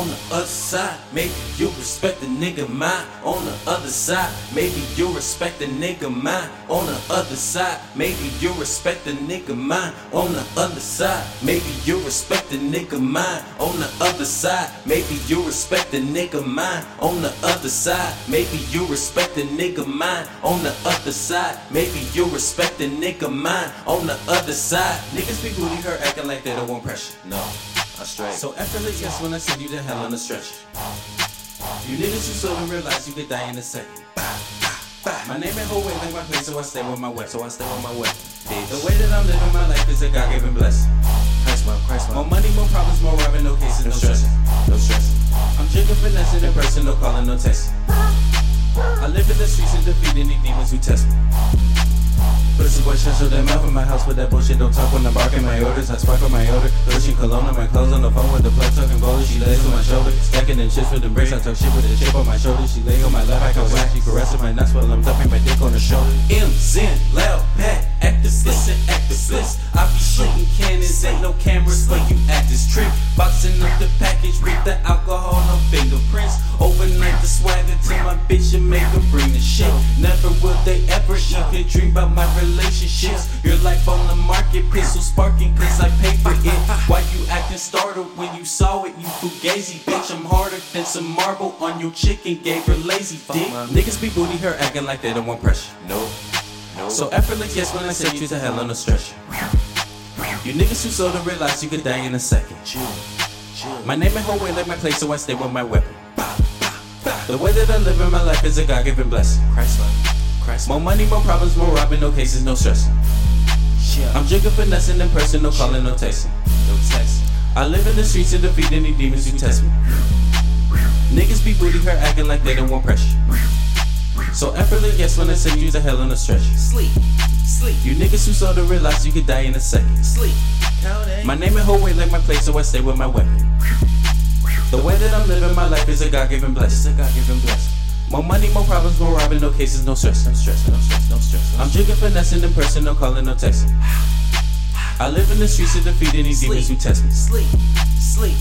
on the other side. Maybe you respect the nigga mind on the other side. Maybe you respect the nigga mind on the other side. Maybe you respect the nigga mind on the other side. Maybe you respect the nigga mind on the other side. Maybe you respect the nigga mind on the other side. Maybe you respect the nigga mind on the other side. Maybe you respect the nigga mind on the other side. Niggas be booty her acting like they don't want pressure. No. Straight. So effortless, yes, when I send you to hell on a stretcher. You niggas who so don't realize you could die in a second. My name ain't whole way like my place, so I stay with my weapon. So I stay with my weapon. The way that I'm living my life is a God-given blessing. Christ, man, Christ, man. More money, more problems, more robbing, no cases, no, stress, no stress. I'm drinking, finessing in person, no calling, no texting. I live in the streets and defeat any demons who test me. Boy, shut damn mouth in my house with that bullshit. Don't talk when I'm barking my orders. I sparkle my odor. Lotion cologne on my clothes on the phone with the plug bowler. She lays on my shoulder. Stacking them chips with the bricks. I talk shit with a chip on my shoulder. She lay on my lap. I can whack. She caressing my nuts while I'm dumping my dick on her shoulder. M, Zen, loud, pat, actors, listen, actors, list. I be shooting cannons. Ain't no cameras for you actors. Trick. Boxing up the package Overnight the swagger to my bitch and make her bring the shit. Never will they ever even dream about my relationships. Your life on the market, pistol sparking cause I pay for it. Why you acting startled when you saw it? You fugazi, bitch. I'm harder than some marble on your chicken. Gave her lazy dick. Niggas be booty her acting like they don't want pressure. No, no. So effortless, yes, when I send you to hell on a stretcher. You niggas who so don't realize you could die in a second. chill, chill. My name ain't whole way like my place, so I stay with my weapon. The way that I'm living my life is a God given blessing. Christ, love. Christ. More money, more problems, more robbing, no cases, no stressing. Chill. I'm drinking, finessing in person, no calling, no texting. no text. I live in the streets to defeat any demons who test me. Niggas be booty her acting like they don't want pressure. So effortless, yes, when I send you to hell on a stretcher. Sleep, sleep, You niggas who so don't realize you could die in a second. sleep. My name and whole way like my place, so I stay with my weapon. The way that I'm living my life is a God given blessing. It's a God-given blessing. More money, more problems, more robbing, no cases, no stress. No stress, no stress, no stress. I'm drinking, finessing in person, no calling, no texting. I live in the streets to defeat any demons who test me. Sleep, sleep.